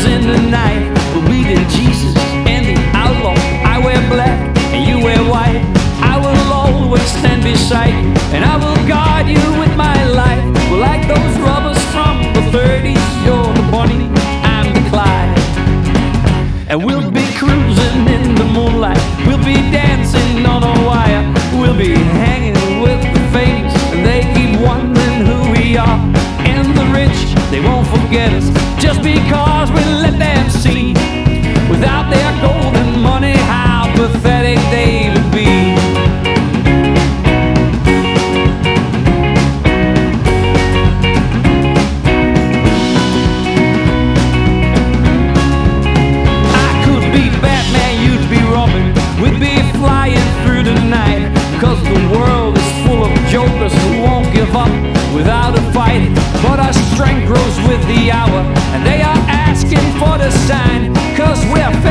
angels in the night. We'll be Jesus and the outlaw. I wear black and you wear white. I will always stand beside you and I will guard you with my life. We're like those robbers from the 30s. You're the Bonnie, I'm the Clyde. And we'll be cruising in the moonlight. We'll be dancing on a wire. Forget us. Just because we let them see. Without their grows with the hour, and they are asking for the sign. Cause we're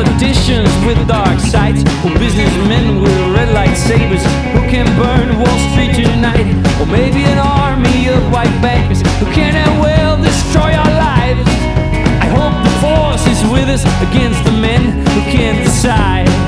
Politicians with dark sights, or businessmen with red lightsabers who can burn Wall Street tonight? Or maybe an army of white bankers who can and will destroy our lives. I hope the force is with us against the men who can't decide.